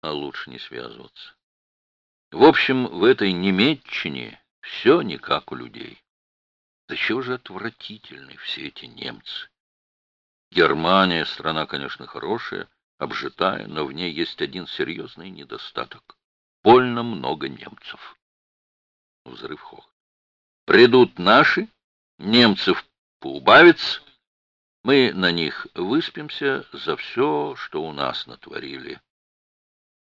а лучше не связываться. В общем, в этой немецчине все не как у людей. Да чего же отвратительны все эти немцы? Германия страна, конечно, хорошая, обжитая, но в ней есть один серьезный недостаток. Больно много немцев. Взрыв хох. Придут наши, немцев поубавится, мы на них выспимся за все, что у нас натворили.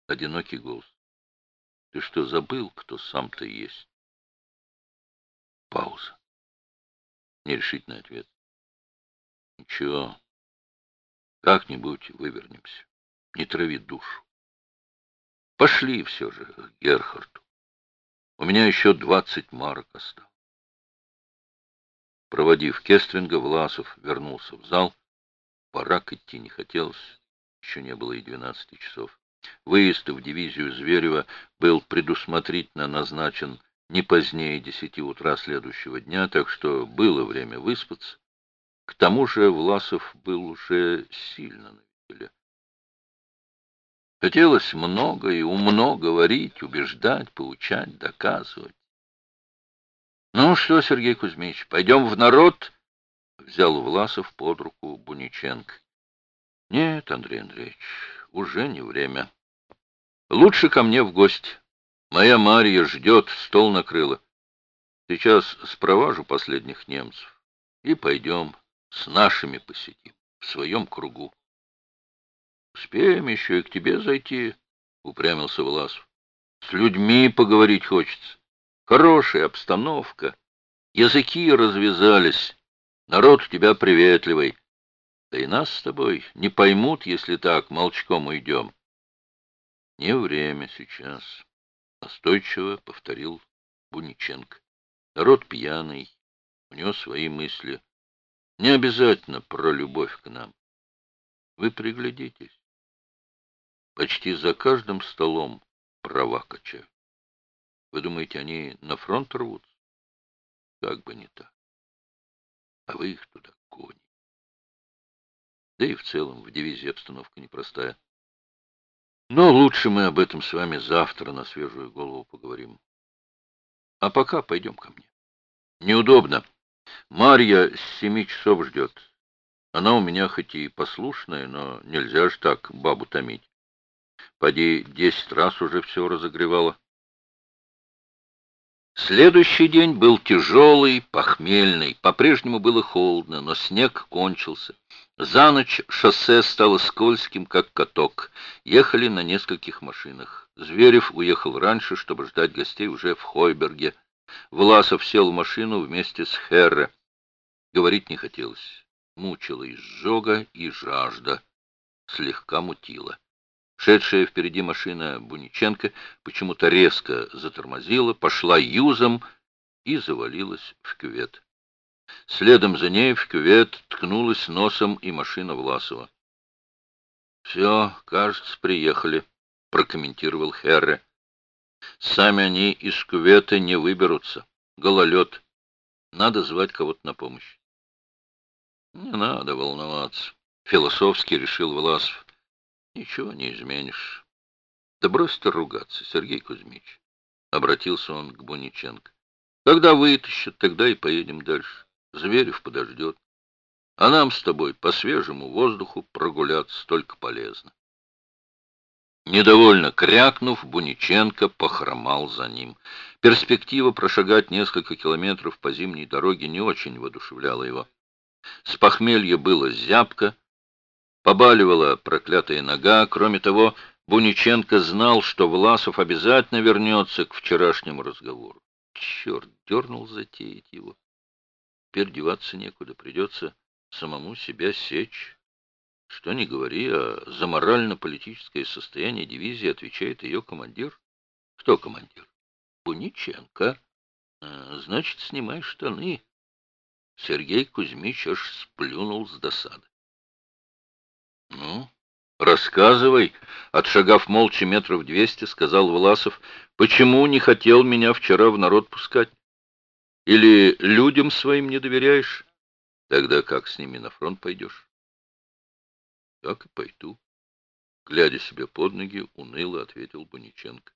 Одинокий голос. Ты что, забыл, кто сам-то есть? Пауза. Нерешительный ответ. Ничего. Как-нибудь вывернемся. Не трави душу. Пошли все же к Герхарту. У меня еще двадцать марок осталось. Проводив Кестринга, Власов вернулся в зал. Пора идти не хотелось. Еще не было и двенадцати часов. Выезд в дивизию Зверева был предусмотрительно назначен не позднее десяти утра следующего дня, так что было время выспаться. К тому же Власов был уже сильно на веселе. Хотелось много и умно говорить, убеждать, поучать, доказывать. «Ну что, Сергей Кузьмич, пойдем в народ?» — взял Власов под руку Буниченко. «Нет, Андрей Андреевич, уже не время. Лучше ко мне в гости. Моя Марья ждет, стол накрыла. Сейчас спроважу последних немцев и пойдем с нашими посидим в своем кругу. Успеем еще и к тебе зайти, — упрямился Власов. С людьми поговорить хочется. Хорошая обстановка. Языки развязались. Народ у тебя приветливый. Да и нас с тобой не поймут, если так молчком уйдем. Не время сейчас, — настойчиво повторил Буниченко. Народ пьяный, у него свои мысли. Не обязательно про любовь к нам. Вы приглядитесь. Почти за каждым столом права качают. Вы думаете, они на фронт рвутся? Как бы не так. А вы их туда. Да и в целом в дивизии обстановка непростая. Но лучше мы об этом с вами завтра на свежую голову поговорим. А пока пойдем ко мне. Неудобно. Марья с семи часов ждет. Она у меня хоть и послушная, но нельзя ж так бабу томить. Поди десять раз уже все разогревала. Следующий день был тяжелый, похмельный. По-прежнему было холодно, но снег кончился. За ночь шоссе стало скользким, как каток. Ехали на нескольких машинах. Зверев уехал раньше, чтобы ждать гостей уже в Хойберге. Власов сел в машину вместе с Херре. Говорить не хотелось. Мучила изжога и жажда. Слегка мутила. Шедшая впереди машина Буниченко почему-то резко затормозила, пошла юзом и завалилась в кювет. Следом за ней в кювет ткнулась носом и машина Власова. «Все, кажется, приехали», — прокомментировал Херре. «Сами они из кювета не выберутся. Гололед. Надо звать кого-то на помощь». «Не надо волноваться», — философски решил Власов. Ничего не изменишь. Да брось ты ругаться, Сергей Кузьмич. Обратился он к Буниченко. Когда вытащат, тогда и поедем дальше. Зверев подождет. А нам с тобой по свежему воздуху прогуляться только полезно. Недовольно крякнув, Буниченко похромал за ним. Перспектива прошагать несколько километров по зимней дороге не очень воодушевляла его. С похмелья было зябко, Побаливала проклятая нога. Кроме того, Буниченко знал, что Власов обязательно вернется к вчерашнему разговору. Черт, дернул затеять его. Теперь деваться некуда, придется самому себя сечь. Что ни говори, а за морально-политическое состояние дивизии отвечает ее командир. Кто командир? Буниченко. А, значит, снимай штаны. Сергей Кузьмич аж сплюнул с досады. Ну, рассказывай, отшагав молча метров двести, сказал Власов, почему не хотел меня вчера в народ пускать? Или людям своим не доверяешь? Тогда как с ними на фронт пойдешь? Так и пойду. Глядя себе под ноги, уныло ответил Бониченко.